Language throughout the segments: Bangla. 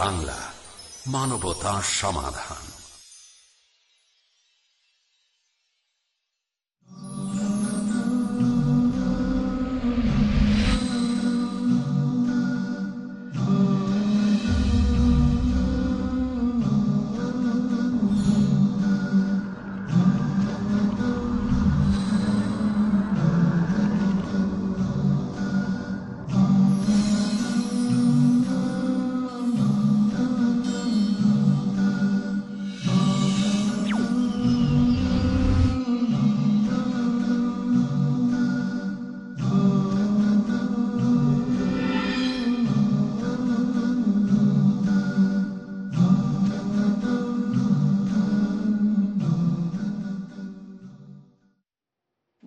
বাংলা মানবতা সমাধান।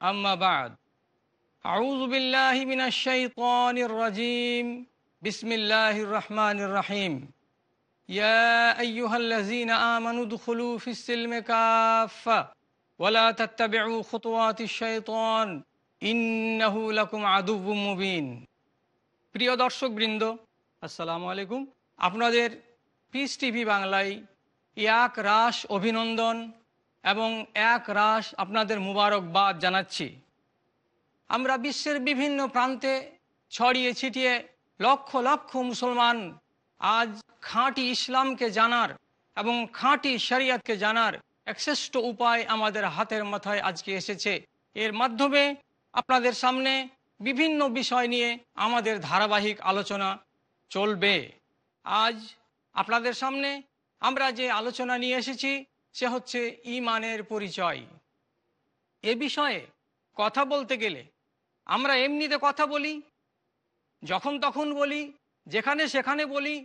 أما بعد أعوذ بالله من الشيطان الرجيم بسم الله الرحمن الرحيم يا أيها الذين آمنوا ادخلوا في السلم كافة ولا تتبعوا خطوات الشيطان إنه لكم عدو مبين প্রিয় দর্শক বৃন্দ আসসালামু আলাইকুম আপনাদের পিস টিভি বাংলায় এক রাস অভিনন্দন এবং এক রাস আপনাদের মুবারকবাদ জানাচ্ছি। আমরা বিশ্বের বিভিন্ন প্রান্তে ছড়িয়ে ছিটিয়ে লক্ষ লক্ষ মুসলমান আজ খাঁটি ইসলামকে জানার এবং খাঁটি শরিয়তকে জানার এক শ্রেষ্ঠ উপায় আমাদের হাতের মাথায় আজকে এসেছে। এর মাধ্যমে আপনাদের সামনে বিভিন্ন বিষয় নিয়ে আমাদের ধারাবাহিক আলোচনা চলবে। আজ আপনাদের সামনে আমরা যে আলোচনা নিয়ে এসেছি সে হচ্ছে ইমানের পরিচয়। এ বিষয়ে কথা বলতে গেলে আমরা এমনিতে কথা বলি, যখন তখন বলি, যেখানে সেখানে বলি,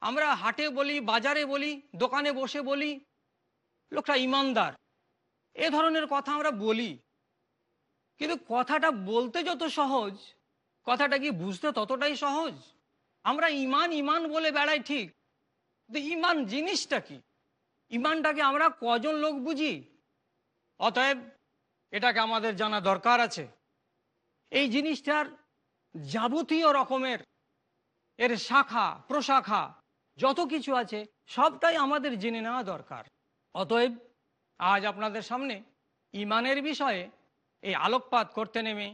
আমরা হাটে বলি, বাজারে বলি, দোকানে বসে বলি, লোকটা ইমানদার। এ ধরনের কথা আমরা বলি। কিন্তু কথাটা বলতে যত সহজ, কথাটা কি বুঝতে ততটাই সহজ? আমরা ইমান ইমান বলে বেড়াই ঠিক ইমান জিনিসটা কি? ইমানটাকে আমরা কজন লোক বুঝি? অতএব এটাকে আমাদের জানা দরকার আছে। এই জিনিসটার যাবতীয় রকমের এর শাখা, প্রশাখা, যত কিছু আছে, সবটাই আমাদের জেনে নেওয়া দরকার। অতএব আজ আপনাদের সামনে ইমানের বিষয়ে এই আলোকপাত করতে নেমে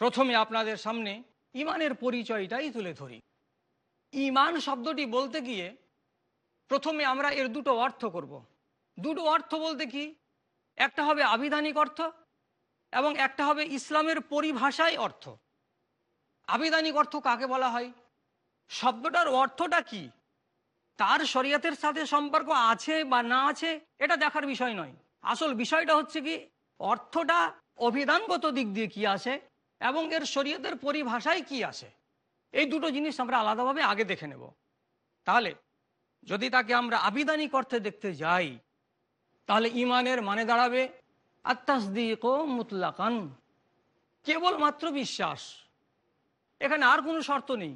প্রথমে আপনাদের সামনে ইমানের পরিচয়টাই তুলে ধরি। ইমান শব্দটি বলতে গিয়ে প্রথমে আমরা এর দুটো অর্থ করব। দুটো অর্থ বলতে কি? একটা হবে আবিধানিক অর্থ এবং একটা হবে ইসলামের পরিভাষায় অর্থ। আবিধানিক অর্থ কাকে বলা হয়? শব্দটার অর্থটা কি? তার শরীয়তের সাথে সম্পর্ক আছে বা না আছে, এটা দেখার বিষয় নয়। আসল বিষয়টা হচ্ছে কি, অর্থটা অভিধানগত দিক দিয়ে কি আসে এবং এর শরীয়তের পরিভাষায় কি আসে। এই দুটো জিনিস আমরা আলাদাভাবে আগে দেখে নেব। তাহলে যদি তাকে আমরা আবিধানিক অর্থে দেখতে যাই, তাহলে ইমানের মানে দাঁড়াবে আত্মাসদিক মুতলাকান। কেবলমাত্র বিশ্বাস। এখানে আর কোনো শর্ত নেই।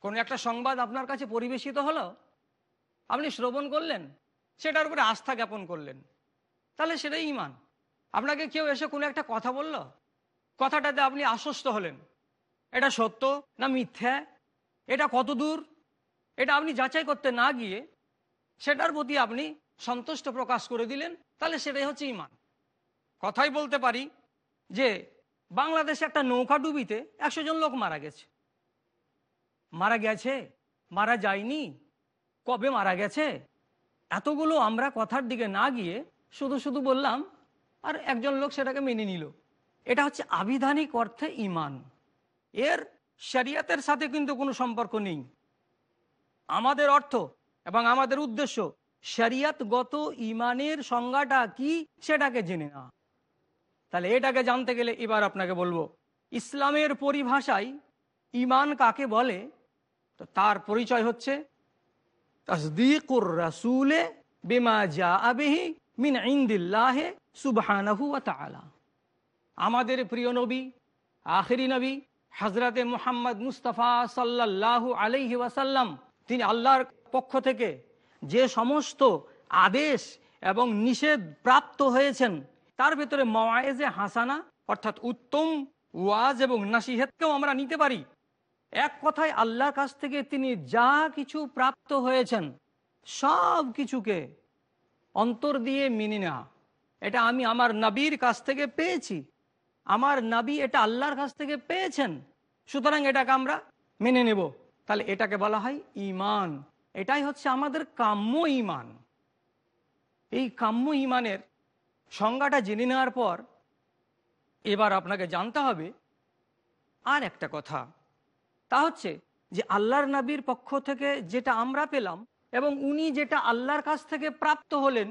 কোনো একটা সংবাদ আপনার কাছে পরিবেশিত হলো, আপনি শ্রবণ করলেন, সেটার উপরে আস্থা জ্ঞাপন করলেন, তাহলে সেটাই ইমান। আপনাকে কেউ এসে কোনো একটা কথা বলল? কথাটাতে আপনি আশ্বস্ত হলেন, এটা সত্য না মিথ্যা? এটা কত দূর এটা আপনি যাচাই করতে না গিয়ে সেটার প্রতি আপনি সন্তুষ্ট প্রকাশ করে দিলেন, তাহলে সেটাই হচ্ছে ইমান কথাই বলতে পারি যে, বাংলাদেশে একটা নৌকা ডুবিতে একশো জন লোক মারা গেছে। মারা গেছে? মারা যায়নি? কবে মারা গেছে? এতগুলো আমরা কথার দিকে না গিয়ে শুধু শুধু বললাম, আর একজন লোক সেটাকে মেনে নিল। এটা হচ্ছে আবিধানিক অর্থে ইমান এর শরিয়াতের সাথে কিন্তু কোনো সম্পর্ক নেই। আমাদের অর্থ এবং আমাদের উদ্দেশ্য, শরিয়াতগত ইমানের সংজ্ঞাটা কি সেটাকে জেনে না তাহলে এটাকে জানতে গেলে এবার আপনাকে বলব, ইসলামের পরিভাষায় ইমান কাকে বলে? তো তার পরিচয় হচ্ছে, তসদিকুর রাসুলে বিমা জা আবেহি মিন ইন্দিল্লাহে সুবহানাহু তাআলা। আমাদের প্রিয় নবী, আখেরি নবী হজরতে মুহাম্মদ মুস্তফা সাল্লাল্লাহু আলাইহি ওয়াসাল্লাম তিনি আল্লাহর পক্ষ থেকে যে সমস্ত আদেশ এবং নিষেধ প্রাপ্ত হয়েছেন, তার ভেতরে মওয়ায়েজে হাসানা, অর্থাৎ উত্তম ওয়াজ এবং নাসিহেতকেও আমরা নিতে পারি। এক কথায় আল্লাহর কাছ থেকে তিনি যা কিছু প্রাপ্ত হয়েছেন, সব কিছুকে অন্তর দিয়ে মেনে নেওয়া। এটা আমি আমার নবীর কাছ থেকে পেয়েছি। আমার নবী এটা আল্লাহর কাছ থেকে পেয়েছেন। সুতরাং এটাকে আমরা মেনে নেব। তাহলে এটাকে বলা হয় ইমান এটাই হচ্ছে আমাদের কাম্য ইমান এই কাম্য ইমানের সংজ্ঞাটা জেনে নেওয়ার পর এবার আপনাকে জানতে হবে আর একটা কথা। তা হচ্ছে যে আল্লাহর নবীর পক্ষ থেকে যেটা আমরা পেলাম এবং উনি যেটা আল্লাহর কাছ থেকে প্রাপ্ত হলেন,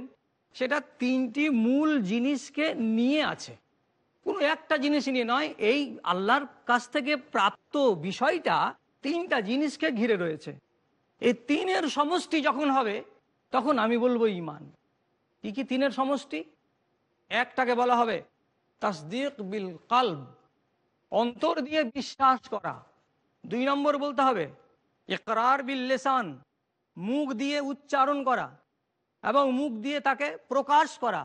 সেটা তিনটি মূল জিনিসকে নিয়ে আছে। কোনো একটা জিনিস নিয়ে নয়, এই আল্লাহর কাছ থেকে প্রাপ্ত বিষয়টা তিনটা জিনিসকে ঘিরে রয়েছে। এই তিনের সমষ্টি যখন হবে, তখন আমি বলব ইমান কি কি তিনের সমষ্টি? একটাকে বলা হবে তাসদিক বিল কালব, অন্তর দিয়ে বিশ্বাস করা। দুই নম্বর বলতে হবে ইকরার বিল লেসান, মুখ দিয়ে উচ্চারণ করা এবং মুখ দিয়ে তাকে প্রকাশ করা।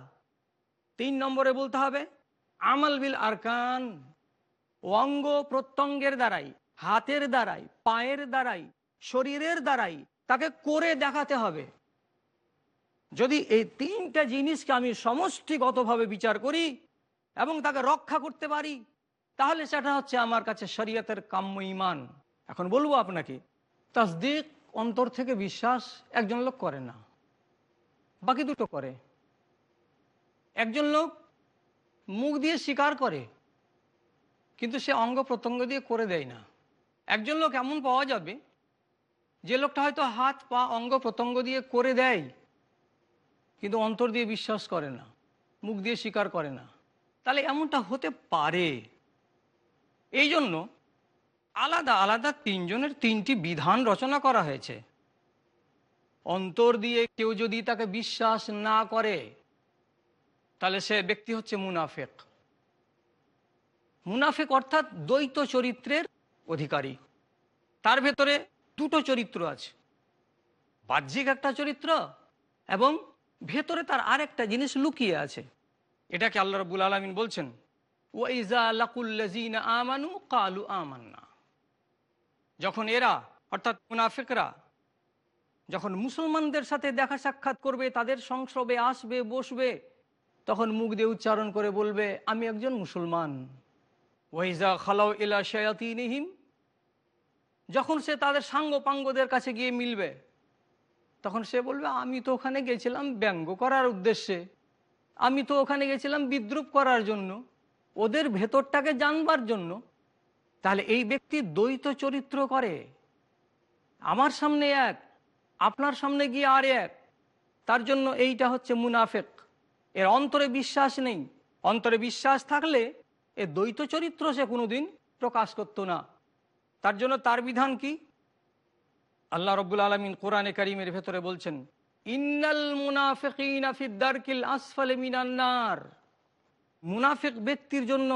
তিন নম্বরে বলতে হবে আমল বিল আরকান, অঙ্গ প্রত্যঙ্গের দ্বারাই। হাতের দ্বারাই, পায়ের দ্বারাই, শরীরের দ্বারাই তাকে করে দেখাতে হবে। যদি এই তিনটা জিনিসকে আমি সমষ্টিগতভাবে বিচার করি এবং তাকে রক্ষা করতে পারি, তাহলে সেটা হচ্ছে আমার কাছে শরীয়তের কাম্য ইমান এখন বলব আপনাকে, তাসদিক অন্তর থেকে বিশ্বাস একজন লোক করে না। বাকি দুটো করে। একজন লোক মুখ দিয়ে স্বীকার করে, কিন্তু সে অঙ্গ প্রত্যঙ্গ দিয়ে করে দেয় না। একজন লোক এমন পাওয়া যাবে যে লোকটা হয়তো হাত, পা, অঙ্গ, প্রত্যঙ্গ দিয়ে করে দেয়, কিন্তু অন্তর দিয়ে বিশ্বাস করে না, মুখ দিয়ে স্বীকার করে না। তাহলে এমনটা হতে পারে। এই জন্য আলাদা আলাদা তিনজনের তিনটি বিধান রচনা করা হয়েছে। অন্তর দিয়ে কেউ যদি তাকে বিশ্বাস না করে, তাহলে সে ব্যক্তি হচ্ছে মুনাফেক। মুনাফেক অর্থাৎ দ্বৈত চরিত্রের অধিকারী। তার ভেতরে দুটো চরিত্র আছে। বাহ্যিক একটা চরিত্র এবং ভেতরে তার আর একটা জিনিস লুকিয়ে আছে। এটাকে আল্লাহ রবুল আলমিন বলছেন আমানু কালু আমান্না। যখন এরা, অর্থাৎ মুনাফিকরা, যখন মুসলমানদের সাথে দেখা সাক্ষাৎ করবে, তাদের সংসবে আসবে, বসবে, তখন মুখ দিয়ে উচ্চারণ করে বলবে, আমি একজন মুসলমান। ওয়াইজা খালাউ ইলা শয়াতিনিহিম। যখন সে তাদের সাঙ্গ পাঙ্গদের কাছে গিয়ে মিলবে, তখন সে বলবে, আমি তো ওখানে গেছিলাম ব্যঙ্গ করার উদ্দেশ্যে। আমি তো ওখানে গেছিলাম বিদ্রুপ করার জন্য, ওদের ভেতরটাকে জানবার জন্য। তাহলে এই ব্যক্তি দ্বৈত চরিত্র করে। আমার সামনে এক, আপনার সামনে গিয়ে আর এক। তার জন্য এইটা হচ্ছে মুনাফেক। এর অন্তরে বিশ্বাস নেই। অন্তরে বিশ্বাস থাকলে এ দ্বৈত চরিত্র সে কোনোদিন প্রকাশ করতো না। তার জন্য তার বিধান কি? আল্লাহ রব্বুল আলমিন কোরআনে করিমের ভেতরে বলছেন, ইন্নাল মুনাফিকিল আসফালে মিনান্নার মুনাফিক ব্যক্তির জন্য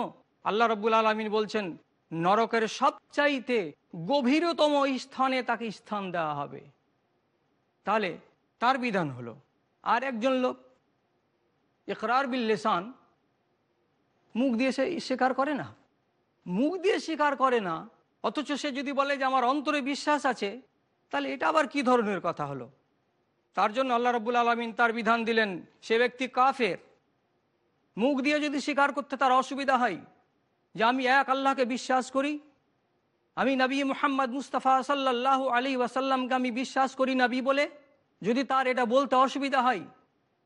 আল্লাহ রব্বুল আলমিন বলছেন, নরকের সবচাইতে গভীরতম স্থানে তাকে স্থান দেওয়া হবে। তাহলে তার বিধান হলো, আর একজন লোক ইকরার বিল লেসান, মুখ দিয়ে সে স্বীকার করে না। মুখ দিয়ে স্বীকার করে না অথচ সে যদি বলে যে আমার অন্তরে বিশ্বাস আছে, তাহলে এটা আবার কি ধরনের কথা হলো? তার জন্য আল্লাহ রব্বুল আলমিন তার বিধান দিলেন, সে ব্যক্তি কাফের। মুখ দিয়ে যদি স্বীকার করতে তার অসুবিধা হয়, যে আমি এক আল্লাহকে বিশ্বাস করি, আমি নবী মোহাম্মদ মুস্তাফা সাল্লাহ আলী ওয়াসাল্লামকে আমি বিশ্বাস করি নবী বলে, যদি তার এটা বলতে অসুবিধা হয়,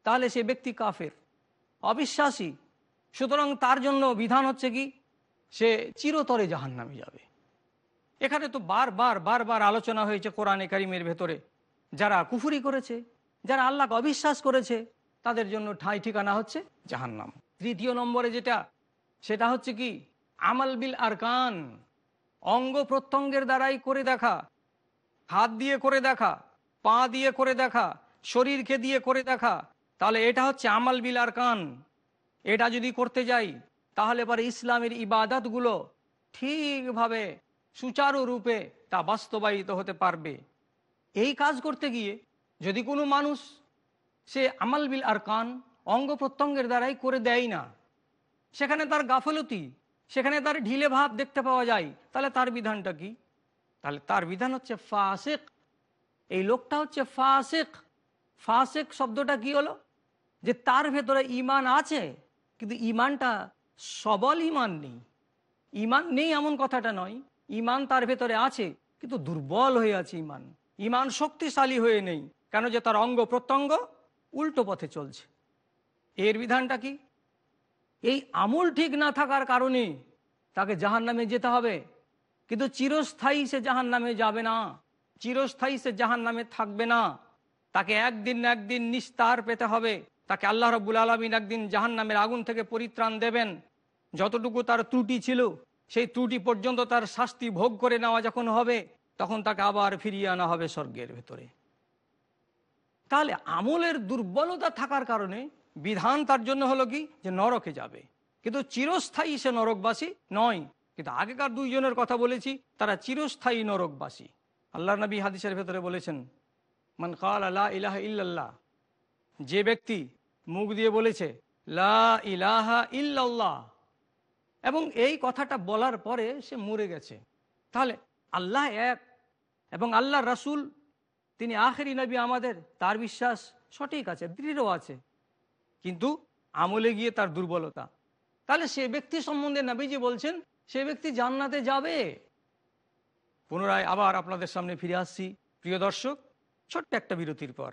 তাহলে সে ব্যক্তি কাফের, অবিশ্বাসী। সুতরাং তার জন্য বিধান হচ্ছে কি? সে চিরতরে জাহান নামে যাবে। এখানে তো বারবার বারবার আলোচনা হয়েছে কোরআনে কারিমের ভেতরে। যারা কুফুরি করেছে, যারা আল্লাহকে অবিশ্বাস করেছে, তাদের জন্য ঠাঁই ঠিকানা হচ্ছে জাহান্নাম। তৃতীয় নম্বরে যেটা, সেটা হচ্ছে কি, আমাল বিল আরকান, অঙ্গ প্রত্যঙ্গের দ্বারাই করে দেখা, হাত দিয়ে করে দেখা, পা দিয়ে করে দেখা, শরীরকে দিয়ে করে দেখা, তাহলে এটা হচ্ছে আমাল বিল আর কান এটা যদি করতে যাই, তাহলে পরে ইসলামের ইবাদতগুলো ঠিকভাবে সুচারুরূপে তা বাস্তবায়িত হতে পারবে। এই কাজ করতে গিয়ে যদি কোনো মানুষ সে আমাল বিল আর কান অঙ্গ প্রত্যঙ্গের দ্বারাই করে দেয় না, সেখানে তার গাফলতি, সেখানে তার ঢিলে ভাব দেখতে পাওয়া যায়, তাহলে তার বিধানটা কি? তাহলে তার বিধান হচ্ছে ফাসেক। এই লোকটা হচ্ছে ফাসেক। ফাসেক শব্দটা কি হলো? যে তার ভেতরে ইমান আছে, কিন্তু ইমানটা সবল ইমান নেই। ইমান নেই এমন কথাটা নয় ইমান তার ভেতরে আছে, কিন্তু দুর্বল হয়ে আছে ইমান। ইমান শক্তিশালী হয়ে নেই, কেন যে তার অঙ্গ প্রত্যঙ্গ উল্টো পথে চলছে। এর বিধানটা কি? এই আমল ঠিক না থাকার কারণে তাকে জাহান নামে যেতে হবে, কিন্তু চিরস্থায়ী সে জাহান নামে যাবে না, চিরস্থায়ী সে জাহান নামে থাকবে না। তাকে একদিন না একদিন নিস্তার পেতে হবে। তাকে আল্লাহ রব্বুল আলমিন একদিন জাহান নামের আগুন থেকে পরিত্রাণ দেবেন। যতটুকু তার ত্রুটি ছিল সেই ত্রুটি পর্যন্ত তার শাস্তি ভোগ করে নেওয়া যখন হবে, তখন তাকে আবার ফিরিয়ে আনা হবে স্বর্গের ভেতরে। তাহলে আমলের দুর্বলতা থাকার কারণে বিধান তার জন্য হলো কি? যে নরকে যাবে। কিন্তু চিরস্থায়ী সে নরকবাসী নয়। কিন্তু আগেকার দুইজনের কথা বলেছি, তারা চিরস্থায়ী নরকবাসী। আল্লাহ নবী হাদিসের ভেতরে বলেছেন, মান কাল আল্লাহ ইলাহা ইল্লাল্লাহ। যে ব্যক্তি মুখ দিয়ে বলেছে, লা ইলাহা ইল্লাল্লাহ। এবং এই কথাটা বলার পরে সে মরে গেছে। তাহলে আল্লাহ এক এবং আল্লাহ রাসূল, তিনি আখেরি নবী আমাদের, তার বিশ্বাস সঠিক আছে, দৃঢ় আছে। কিন্তু আমলে গিয়ে তার দুর্বলতা। তাহলে সে ব্যক্তি সম্বন্ধে নবীজি বলছেন, সে ব্যক্তি জান্নাতে যাবে। পুনরায় আবার আপনাদের সামনে ফিরে আসছি। প্রিয় দর্শক, ছোট্ট একটা বিরতির পর।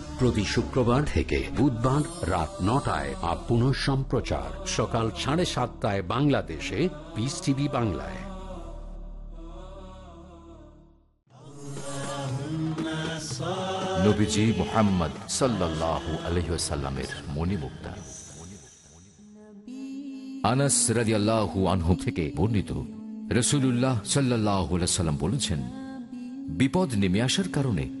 প্রতি শুক্রবার থেকে বুধবার রাত নটায় আর পুনঃ সম্প্রচার। সকাল সাড়ে সাতটায় বাংলাদেশে পিস টিভি বাংলায়। মোহাম্মদ আনাস থেকে বর্ণিত বলেছেন, বিপদ নেমে আসার কারণে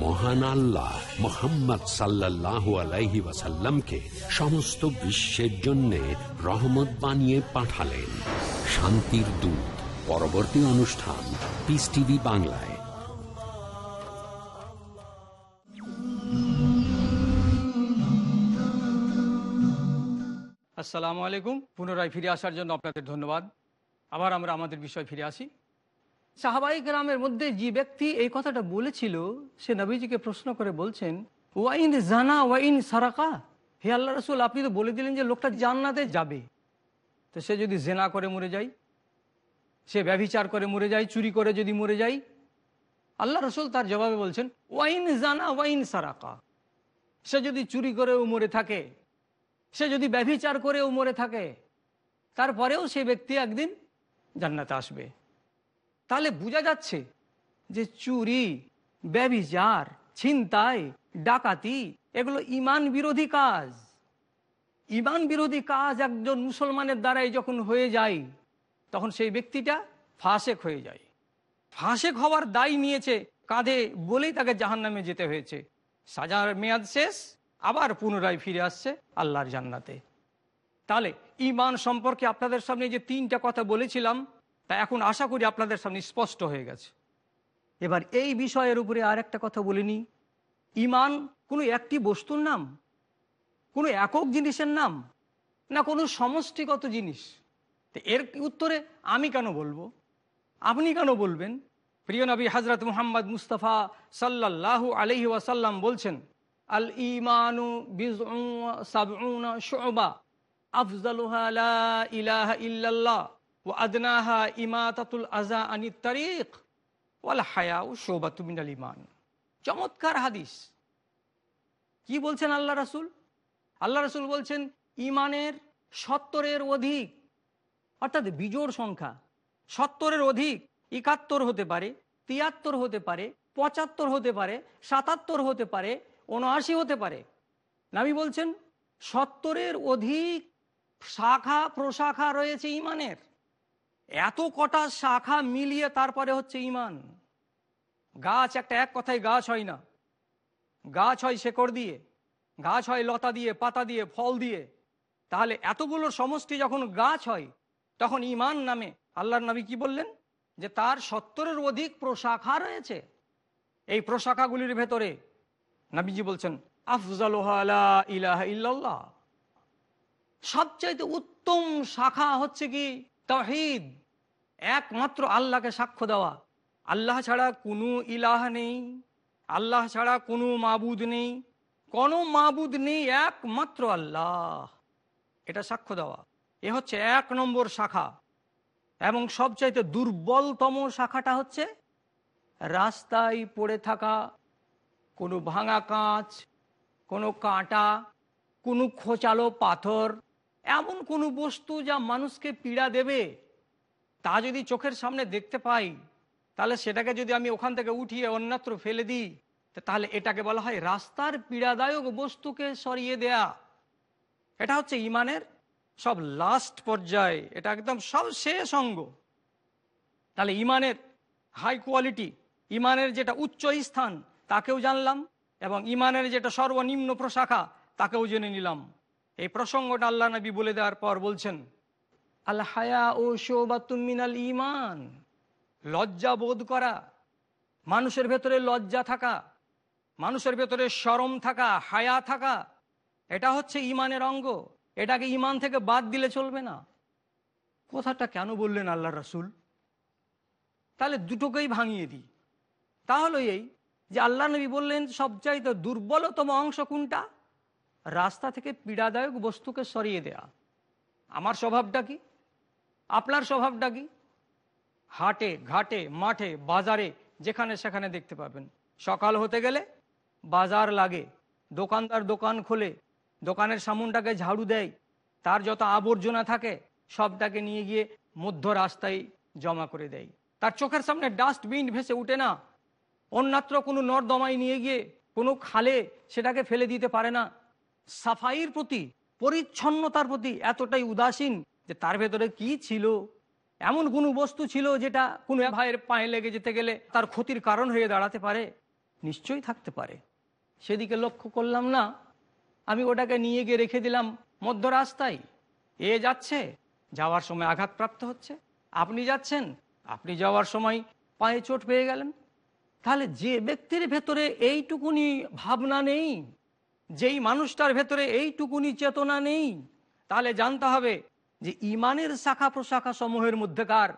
মহান আল্লাহ মোহাম্মদ সাল্লাহ আলাইহি ওয়াসাল্লামকে সমস্ত বিশ্বের জন্য রহমত বানিয়ে পাঠালেন। শান্তির দূত, পরবর্তী অনুষ্ঠান পিস টিভি বাংলায়। আসসালামু আলাইকুম। পুনরায় ফিরে আসার জন্য আপনাদের ধন্যবাদ। আবার আমরা আমাদের বিষয় ফিরে আসি। সাহাবাই গ্রামের মধ্যে যে ব্যক্তি এই কথাটা বলেছিল, সে নবীজিকে প্রশ্ন করে বলছেন ওয়াইন জানা ওয়াইন সারাকা? হে আল্লাহ রসুল, আপনি তো বলে দিলেন যে লোকটা জান্নাতে যাবে। তো সে যদি জেনা করে মরে যায়, সে ব্যভিচার করে মরে যায়, চুরি করে যদি মরে যায়, আল্লাহ রসুল তার জবাবে বলছেন ওয়াইন জানা ওয়াইন সারাকা? সে যদি চুরি করেও মরে থাকে, সে যদি ব্যভিচার করেও মরে থাকে, তারপরেও সে ব্যক্তি একদিন জান্নাতে আসবে। তাহলে বোঝা যাচ্ছে যে চুরি ব্যবিচার ছিনতাই, ডাকাতি, এগুলো ইমান বিরোধী কাজ। ইমান বিরোধী কাজ একজন মুসলমানের দ্বারাই যখন হয়ে যায়, তখন সেই ব্যক্তিটা ফাঁসেক হয়ে যায়। ফাঁসেক হওয়ার দায় নিয়েছে, কাঁধে বলেই তাকে জাহান নামে যেতে হয়েছে। সাজার মেয়াদ শেষ, আবার পুনরায় ফিরে আসছে আল্লাহর জান্নাতে। তাহলে ইমান সম্পর্কে আপনাদের সামনে যে তিনটা কথা বলেছিলাম তা এখন আশা করি আপনাদের সামনে স্পষ্ট হয়ে গেছে। এবার এই বিষয়ের উপরে আর একটা কথা বলিনি ইমান কোনো একটি বস্তুর নাম, কোনো একক জিনিসের নাম, না কোনো সমষ্টিগত জিনিস। তো এর উত্তরে আমি কেন বলব? আপনি কেন বলবেন? প্রিয় নবী হজরত মুহাম্মদ মুস্তফা সাল্লাল্লাহু আলহি ওয়াসাল্লাম বলছেন, আল ইমানু শোবা, আফজালুহা লা ইলাহা ইল্লাল্লাহ। ও আদনাহা ইমাতাতুল আজা আনি তারিক ওয়াল হায়াউ শোবাতু মিনাল ইমান চমৎকার হাদিস। কি বলছেন আল্লাহ রাসূল? আল্লাহ রাসূল বলছেন, ইমানের সত্তরের অধিক, অর্থাৎ বিজোড় সংখ্যা, সত্তরের অধিক, একাত্তর হতে পারে, তিয়াত্তর হতে পারে, পঁচাত্তর হতে পারে, সাতাত্তর হতে পারে, উনআশি হতে পারে। নামি বলছেন, সত্তরের অধিক শাখা, প্রশাখা রয়েছে ইমানের। এত কটা শাখা মিলিয়ে তারপরে হচ্ছে ইমান। গাছ একটা এক কথায় গাছ হয় না। গাছ হয় শেকড় দিয়ে, গাছ হয় লতা দিয়ে, পাতা দিয়ে, ফল দিয়ে। তাহলে এতগুলোর সমষ্টি যখন গাছ হয়, তখন ইমান নামে। আল্লাহর নবী কি বললেন? যে তার সত্তরের অধিক প্রশাখা রয়েছে। এই প্রশাখাগুলির ভেতরে নবীজি বলছেন আফজাল সবচাইতে উত্তম শাখা হচ্ছে কি? তহিদ, একমাত্র আল্লাহকে সাক্ষ্য দেওয়া। আল্লাহ ছাড়া কোনো ইলাহ নেই, আল্লাহ ছাড়া কোনো মাবুদ নেই, কোনো মাবুদ নেই, একমাত্র আল্লাহ। এটা সাক্ষ্য দেওয়া। এ হচ্ছে এক নম্বর শাখা। এবং সবচাইতে দুর্বলতম শাখাটা হচ্ছে রাস্তায় পড়ে থাকা, কোনো ভাঙা কাঁচ, কোনো কাঁটা, কোনো খোঁচালো পাথর এমন কোনো বস্তু যা মানুষকে পীড়া দেবে? তা যদি চোখের সামনে দেখতে পাই, তাহলে সেটাকে যদি আমি ওখান থেকে উঠিয়ে অন্যত্র ফেলে দিই তাহলে এটাকে বলা হয় রাস্তার পীড়াদায়ক বস্তুকে সরিয়ে দেয়া। এটা হচ্ছে ইমানের সব লাস্ট পর্যায়ে। এটা একদম সব শেষ অঙ্গ। তাহলে ইমানের হাই কোয়ালিটি ইমানের যেটা উচ্চ স্থান, তাকেও জানলাম এবং ইমানের যেটা সর্বনিম্ন প্রশাখা, তাকেও জেনে নিলাম। এই প্রসঙ্গটা আল্লাহ নবী বলে দেওয়ার পর বলছেন, আল হায়া ও শোবাতুমিনাল ইমান লজ্জা বোধ করা, মানুষের ভেতরে লজ্জা থাকা, মানুষের ভেতরে সরম থাকা, হায়া থাকা, এটা হচ্ছে ইমানের অঙ্গ। এটাকে ইমান থেকে বাদ দিলে চলবে না। কথাটা কেন বললেন আল্লাহ রসুল? তাহলে দুটোকেই ভাঙিয়ে দিই। তাহলে এই যে আল্লাহ নবী বললেন, সবচাইতে দুর্বলতম অংশ কোনটা? রাস্তা থেকে পীড়াদায়ক বস্তুকে সরিয়ে দেয়া। আমার স্বভাবটা কি? আপনার স্বভাবটা কি? হাটে, ঘাটে, মাঠে, বাজারে, যেখানে সেখানে দেখতে পাবেন। সকাল হতে গেলে বাজার লাগে। দোকানদার দোকান খোলে। দোকানের সামনটাকে ঝাড়ু দেয়। তার যত আবর্জনা থাকে, সবটাকে নিয়ে গিয়ে মধ্য রাস্তায় জমা করে দেয়। তার চোখের সামনে ডাস্টবিন ভেসে উঠে না। অন্যত্র কোনো নর্দমায় নিয়ে গিয়ে কোনো খালে সেটাকে ফেলে দিতে পারে না। সাফাইয়ের প্রতি, পরিচ্ছন্নতার প্রতি এতটাই উদাসীন যে তার ভেতরে কি ছিল? এমন কোনো বস্তু ছিল যেটা কোনো ভাইয়ের পায়ে লেগে যেতে গেলে তার ক্ষতির কারণ হয়ে দাঁড়াতে পারে? নিশ্চয়ই থাকতে পারে। সেদিকে লক্ষ্য করলাম না। আমি ওটাকে নিয়ে গিয়ে রেখে দিলাম মধ্য রাস্তায় এ যাচ্ছে, যাওয়ার সময় আঘাতপ্রাপ্ত হচ্ছে। আপনি যাচ্ছেন, আপনি যাওয়ার সময় পায়ে চোট পেয়ে গেলেন। তাহলে যে ব্যক্তির ভেতরে এইটুকুনি ভাবনা নেই যেই মানুষটার ভেতরে এইটুকুনি চেতনা নেই, তাহলে জানতে হবে যে ইমানের শাখা প্রশাখা সমূহের মধ্যেকার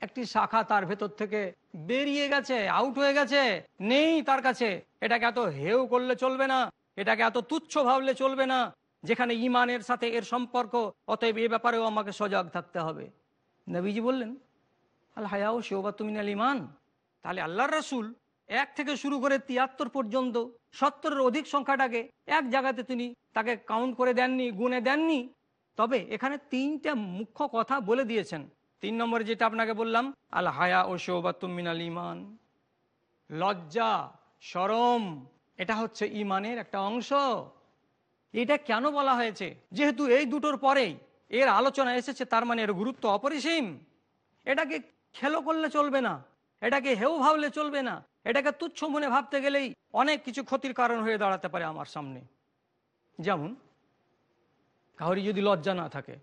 একটি শাখা তার ভেতর থেকে বেরিয়ে গেছে আউট হয়ে গেছে, নেই তার কাছে। এটাকে এত হেউ করলে চলবে না, এটাকে এত তুচ্ছ ভাবলে চলবে না, যেখানে ইমানের সাথে এর সম্পর্ক, অতএব এ ব্যাপারেও আমাকে সজাগ থাকতে হবে। নবীজি বললেন, আল হায়াও শিওবাতুমিনাল ইমান। তাহলে আল্লাহ রাসুল এক থেকে শুরু করে তিয়াত্তর পর্যন্ত সত্তরের অধিক সংখ্যাটাকে এক জায়গাতে তিনি তাকে কাউন্ট করে দেননি, গুনে দেননি। তবে এখানে তিনটা মুখ্য কথা বলে দিয়েছেন। তিন নম্বরে যেটা আপনাকে বললাম, আল হায়া ও শোবাতুমিনাল ইমান লজ্জা, সরম, এটা হচ্ছে ইমানের একটা অংশ। এটা কেন বলা হয়েছে? যেহেতু এই দুটোর পরেই এর আলোচনা এসেছে, তার মানে এর গুরুত্ব অপরিসীম। এটাকে খেলো করলে চলবে না, এটাকে হেউ ভাবলে চলবে না এটাকে তুচ্ছ মনে ভাবতে গেলেই অনেক কিছু ক্ষতির কারণ হয়ে দাঁড়াতে পারে আমার সামনে। যেমন কাউরি যদি লজ্জা না থাকে,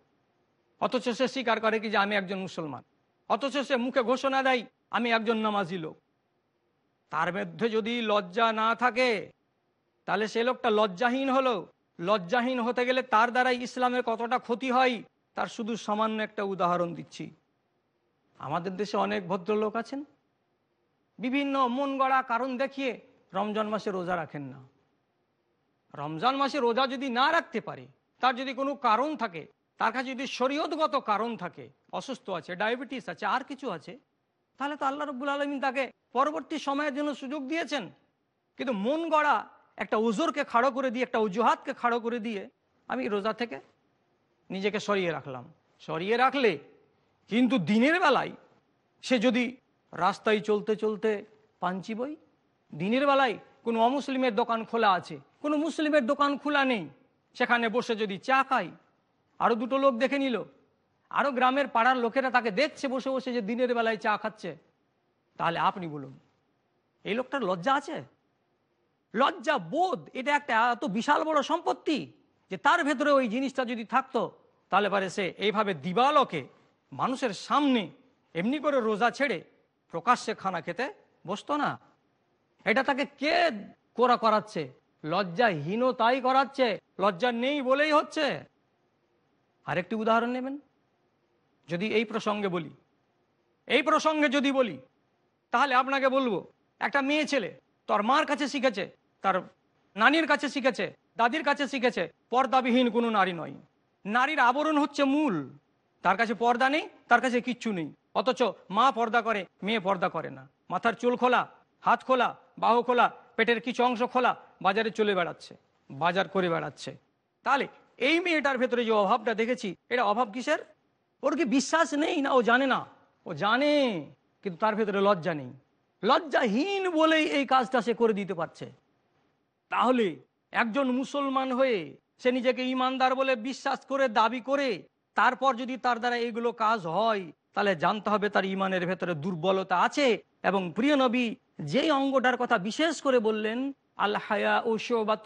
অথচ সে স্বীকার করে কি যে আমি একজন মুসলমান, অথচ সে মুখে ঘোষণা দেয়, আমি একজন নামাজি লোক। তার মধ্যে যদি লজ্জা না থাকে, তাহলে সে লোকটা লজ্জাহীন হলো। লজ্জাহীন হতে গেলে তার দ্বারা ইসলামের কতটা ক্ষতি হয়, তার শুধু সামান্য একটা উদাহরণ দিচ্ছি। আমাদের দেশে অনেক ভদ্রলোক আছেন বিভিন্ন মন গড়া কারণ দেখিয়ে রমজান মাসে রোজা রাখেন না। রমজান মাসে রোজা যদি না রাখতে পারে, তার যদি কোনো কারণ থাকে, তার কাছে যদি শরীয়তগত কারণ থাকে, অসুস্থ আছে, ডায়াবেটিস আছে, আর কিছু আছে, তাহলে তো আল্লাহ রব্বুল আলমিন তাকে পরবর্তী সময়ের জন্য সুযোগ দিয়েছেন। কিন্তু মন গড়া একটা উজোরকে খাড়ো করে দিয়ে, একটা অজুহাতকে খাড়ো করে দিয়ে আমি রোজা থেকে নিজেকে সরিয়ে রাখলাম। সরিয়ে রাখলে কিন্তু দিনের বেলায় সে যদি রাস্তায় চলতে চলতে পাঞ্চি বই। দিনের বেলায় কোনো অমুসলিমের দোকান খোলা আছে, কোনো মুসলিমের দোকান খোলা নেই। সেখানে বসে যদি চা খাই আরও দুটো লোক দেখে নিল। আরও গ্রামের পাড়ার লোকেরা তাকে দেখছে, বসে বসে যে দিনের বেলায় চা খাচ্ছে। তাহলে আপনি বলুন, এই লোকটার লজ্জা আছে? লজ্জা বোধ, এটা একটা এত বিশাল বড় সম্পত্তি যে তার ভেতরে ওই জিনিসটা যদি থাকতো, তাহলে পারে সে এইভাবে দিবালকে মানুষের সামনে এমনি করে রোজা ছেড়ে প্রকাশ্যে খানা খেতে বসতো না। এটা তাকে কে কোরা করাচ্ছে? লজ্জাহীনতাই করাচ্ছে। লজ্জা নেই বলেই হচ্ছে। আরেকটি উদাহরণ নেবেন। যদি এই প্রসঙ্গে বলি, এই প্রসঙ্গে যদি বলি, তাহলে আপনাকে বলব, একটা মেয়ে ছেলে তোর মার কাছে শিখেছে, তার নানির কাছে শিখেছে, দাদির কাছে শিখেছে, পর্দাবিহীন কোনো নারী নয়। নারীর আবরণ হচ্ছে মূল। তার কাছে পর্দা নেই, তার কাছে কিচ্ছু নেই। অথচ মা পর্দা করে, মেয়ে পর্দা করে না। মাথার চুল খোলা, হাত খোলা, বাহু খোলা, পেটের কিছু অংশ খোলা, বাজারে চলে বেড়াচ্ছে, বাজার করে বেড়াচ্ছে। তাহলে এই মেয়েটার ভেতরে যে অভাবটা দেখেছি, এটা অভাব কিসের? ওর কি বিশ্বাস নেই না ও জানে না? ও জানে, কিন্তু তার ভেতরে লজ্জা নেই। লজ্জাহীন বলেই এই কাজটা সে করে দিতে পারছে। তাহলে একজন মুসলমান হয়ে সে নিজেকে ইমানদার বলে বিশ্বাস করে, দাবি করে তারপর যদি তার দ্বারা এইগুলো কাজ হয়, তাহলে জানতে হবে তার ইমানের ভেতরে দুর্বলতা আছে। এবং প্রিয় নবী, যেই অঙ্গটার কথা বিশেষ করে বললেন, আল হায়া ও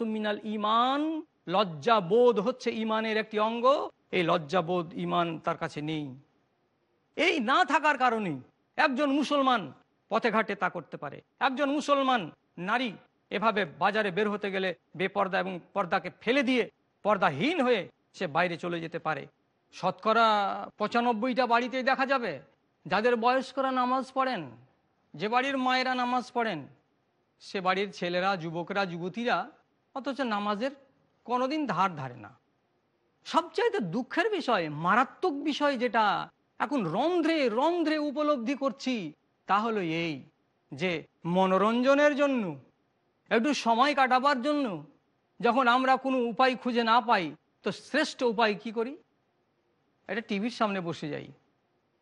মিনাল ইমান, লজ্জা বোধ হচ্ছে ইমানের একটি অঙ্গ। এই লজ্জা বোধ ইমান তার কাছে নেই। এই না থাকার কারণে একজন মুসলমান পথে ঘাটে তা করতে পারে। একজন মুসলমান নারী এভাবে বাজারে বের হতে গেলে বেপর্দা এবং পর্দাকে ফেলে দিয়ে পর্দাহীন হয়ে সে বাইরে চলে যেতে পারে। শতকরা পঁচানব্বইটা বাড়িতেই দেখা যাবে। যাদের বয়স্করা নামাজ পড়েন, যে বাড়ির মায়েরা নামাজ পড়েন, সে বাড়ির ছেলেরা, যুবকরা, যুবতীরা অথচ নামাজের কোনোদিন ধার ধারে না। সবচাইতে দুঃখের বিষয়, মারাত্মক বিষয় যেটা এখন রন্ধ্রে রন্ধ্রে উপলব্ধি করছি, তা হলো এই যে মনোরঞ্জনের জন্য, একটু সময় কাটাবার জন্য, যখন আমরা কোনো উপায় খুঁজে না পাই, তো শ্রেষ্ঠ উপায় কি করি? এটা টিভির সামনে বসে যাই।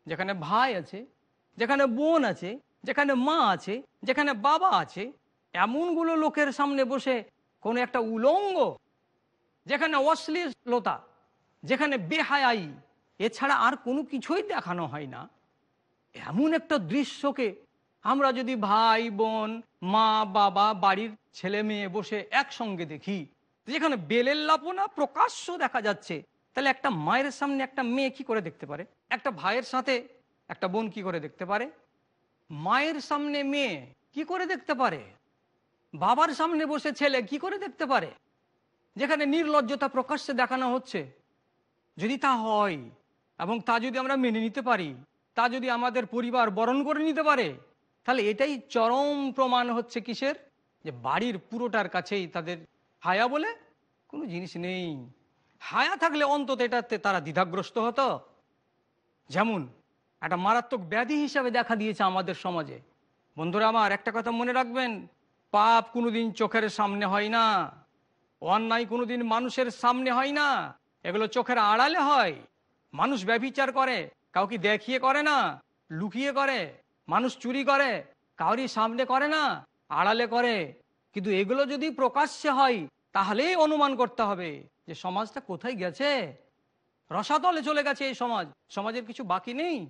যেখানে ভাই আছে, যেখানে বোন আছে, যেখানে মা আছে, যেখানে বাবা আছে, এমনগুলো লোকের সামনে বসে কোনো একটা উলঙ্গ, যেখানে অশ্লীলতা, যেখানে বেহায়াই, এছাড়া আর কোনো কিছুই দেখানো হয় না। এমন একটা দৃশ্যকে আমরা যদি ভাই, বোন, মা, বাবা, বাড়ির ছেলে মেয়ে বসে একসঙ্গে দেখি, যেখানে বেলের লাপনা প্রকাশ্য দেখা যাচ্ছে তাহলে একটা মায়ের সামনে একটা মেয়ে কি করে দেখতে পারে? একটা ভাইয়ের সাথে একটা বোন কি করে দেখতে পারে? মায়ের সামনে মেয়ে কি করে দেখতে পারে? বাবার সামনে বসে ছেলে কি করে দেখতে পারে? যেখানে নির্লজ্জতা প্রকাশ্যে দেখানো হচ্ছে। যদি তা হয় এবং তা যদি আমরা মেনে নিতে পারি, তা যদি আমাদের পরিবার বরণ করে নিতে পারে, তাহলে এটাই চরম প্রমাণ হচ্ছে কিসের? যে বাড়ির পুরোটার কাছেই তাদের হায়া বলে কোনো জিনিস নেই। হায়া থাকলে অন্তত এটাতে তারা দ্বিধাগ্রস্ত হতো। যেমন, একটা মারাত্মক ব্যাধি হিসাবে দেখা দিয়েছে আমাদের সমাজে। বন্ধুরা আমার, একটা কথা মনে রাখবেন, পাপ কোনোদিন চোখের সামনে হয় না, অন্যায় কোনোদিন মানুষের সামনে হয় না, এগুলো চোখের আড়ালে হয়। মানুষ ব্যভিচার করে, কাউকে দেখিয়ে করে না, লুকিয়ে করে, মানুষ চুরি করে, কাউরি সামনে করে না, আড়ালে করে। কিন্তু এগুলো যদি প্রকাশ্যে হয়, তাহলেই অনুমান করতে হবে। যে সমাজটা কোথায় গেছে? রসাতলে চলে গেছে এই সমাজ। সমাজের কিছু বাকি নেই।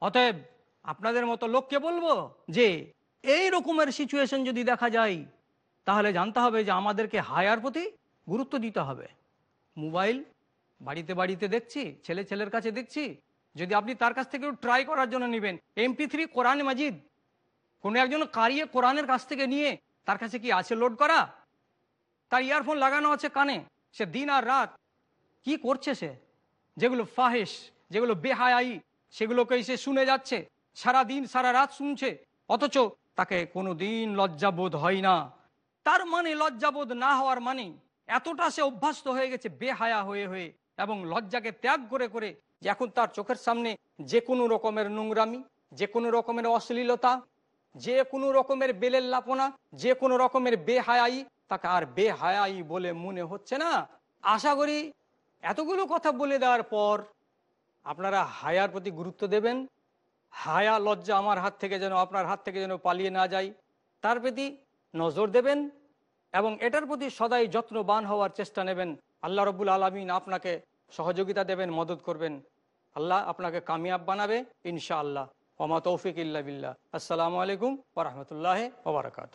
অতএব আপনাদের মতো লোককে বলব যে, এই রকমের সিচুয়েশন যদি দেখা যায়, তাহলে জানতে হবে যে আমাদেরকে হায়ার প্রতি গুরুত্ব দিতে হবে। মোবাইল, বাড়িতে বাড়িতে দেখছি, ছেলে ছেলের কাছে দেখছি। যদি আপনি তার কাছ থেকে ট্রাই করার জন্য নেবেন। MP three Quran Majid. কোনো একজন কারিয়ে কোরআনের কাছ থেকে নিয়ে তার কাছে কি আছে লোড করা? তার ইয়ারফোন লাগানো আছে কানে। সে দিন আর রাত কি করছে সে? যেগুলো ফাহেস যেগুলো বেহায়াই সেগুলোকে সে শুনে যাচ্ছে সারা দিন সারা রাত শুনছে। অথচ তাকে কোনো দিন লজ্জাবোধ হয় না। তার মানে লজ্জাবোধ না হওয়ার মানে এতটা সে অভ্যস্ত হয়ে গেছে, বেহায়া হয়ে হয়ে, এবং লজ্জাকে ত্যাগ করে করে যে এখন তার চোখের সামনে যে কোনো রকমের নোংরামি, যে কোনো রকমের অশ্লীলতা, যে কোনো রকমের বেলের লাপনা যে কোনো রকমের বেহায়াই তাকে আর বেহায়াই বলে মনে হচ্ছে না। আশা করি এতগুলো কথা বলে দেওয়ার পর আপনারা হায়ার প্রতি গুরুত্ব দেবেন। হায়া লজ্জা আমার হাত থেকে যেন আপনার হাত থেকে যেন পালিয়ে না যায়, তার প্রতি নজর দেবেন এবং এটার প্রতি সদাই যত্নবান হওয়ার চেষ্টা নেবেন। আল্লাহ রবুল আলমিন আপনাকে সহযোগিতা দেবেন, মদত করবেন। আল্লাহ আপনাকে কামিয়াব বানাবে ইনশা আল্লাহ ওমা তৌফিক ইল্লা বিল্লাহ। আসসালামু আলাইকুম ওরহমতুল্লাহ ওবরাকাত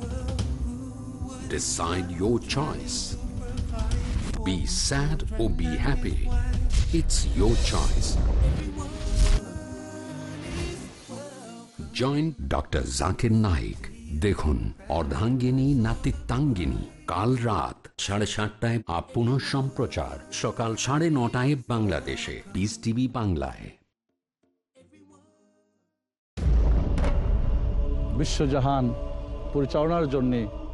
Decide your choice. Be sad or be happy. It's your choice. Joint doctor Zakir Naik দেখুন অর্ধাঙ্গিনী নাতিত্বাঙ্গিনী কাল রাত সাড়ে সাতটায় আপন সম্প্রচার সকাল সাড়ে নটায় বাংলাদেশে পিস টিভি বাংলায় বিশ্বজাহান পরিচালনার জন্যে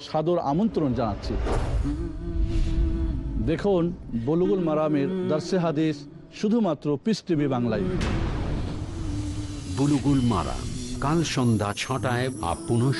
সাদর আমন্ত্রণ জানাচ্ছি। দেখুন, বলুগুল মারামের দার্সে হাদিস শুধুমাত্র পিস টিভি বাংলায়। বুলুগুল মারাম, কাল সন্ধ্যা ছটায় আপন